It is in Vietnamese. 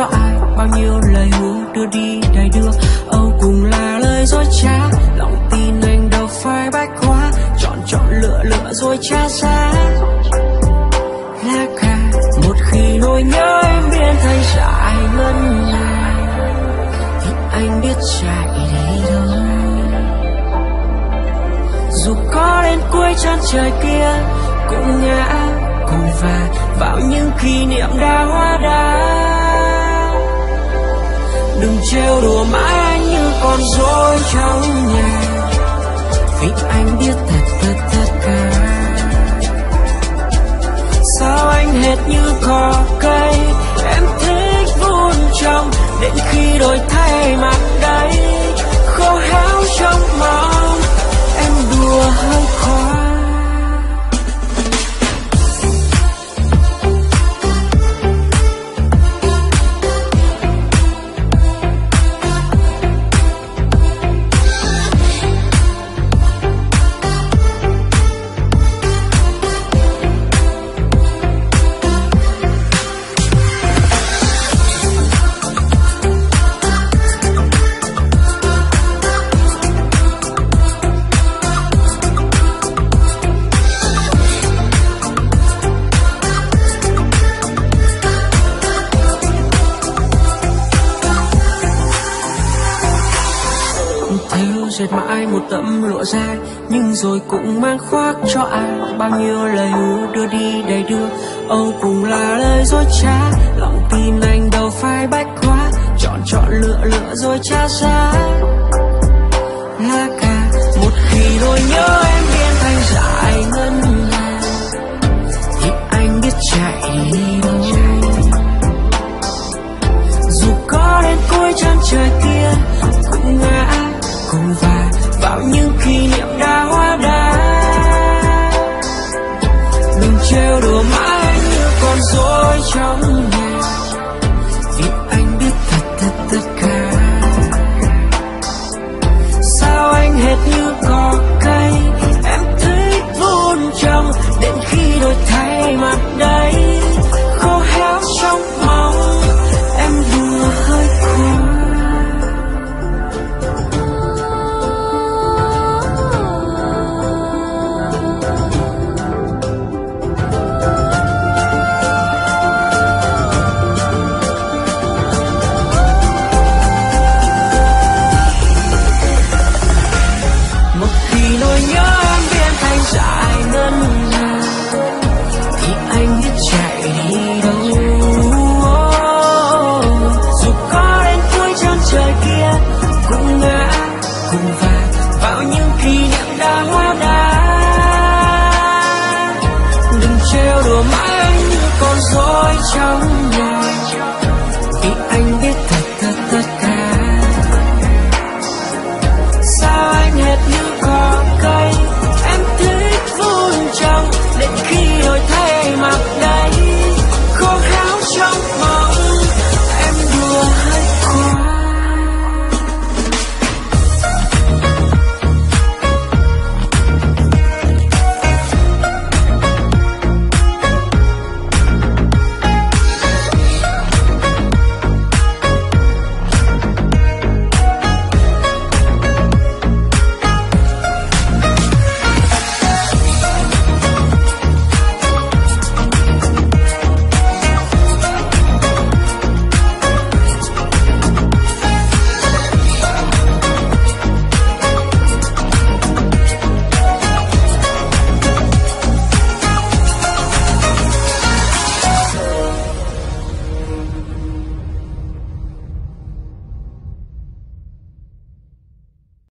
cho ai, bao nhiêu lời hứa đưa đi đầy đưa. Âu cùng là lời dối trá, lòng tin anh đâu phải bách hóa chọn chọn lựa lựa rồi trả giá. Lá cà, một khi nỗi nhớ em biến thành dại ngân dài thì anh biết chạy đi đâu. Dù có đến cuối chân trời kia, cũng ngã, cùng và vào những kỷ niệm đã hóa đá trêu đùa mãi anh như con rối trong nhà. Vì anh biết thế dệt mãi một tấm lụa dài nhưng rồi cũng mang khoác cho ai. Bao nhiêu lời hứa đưa đi đầy đưa, âu cùng là lời dối trá. Lòng tin anh đâu phải bách hóa, chọn chọn lựa lựa rồi trả giá. Là cả một khi đôi nhớ em biến thành dại ngân nga thì anh biết chạy trong nhà vì anh biết thật thật tất cả. Sao anh hệt như cỏ cây? Em thích vun trong đến khi đổi thay mặt đời trong nhà khi anh biết thật thật thật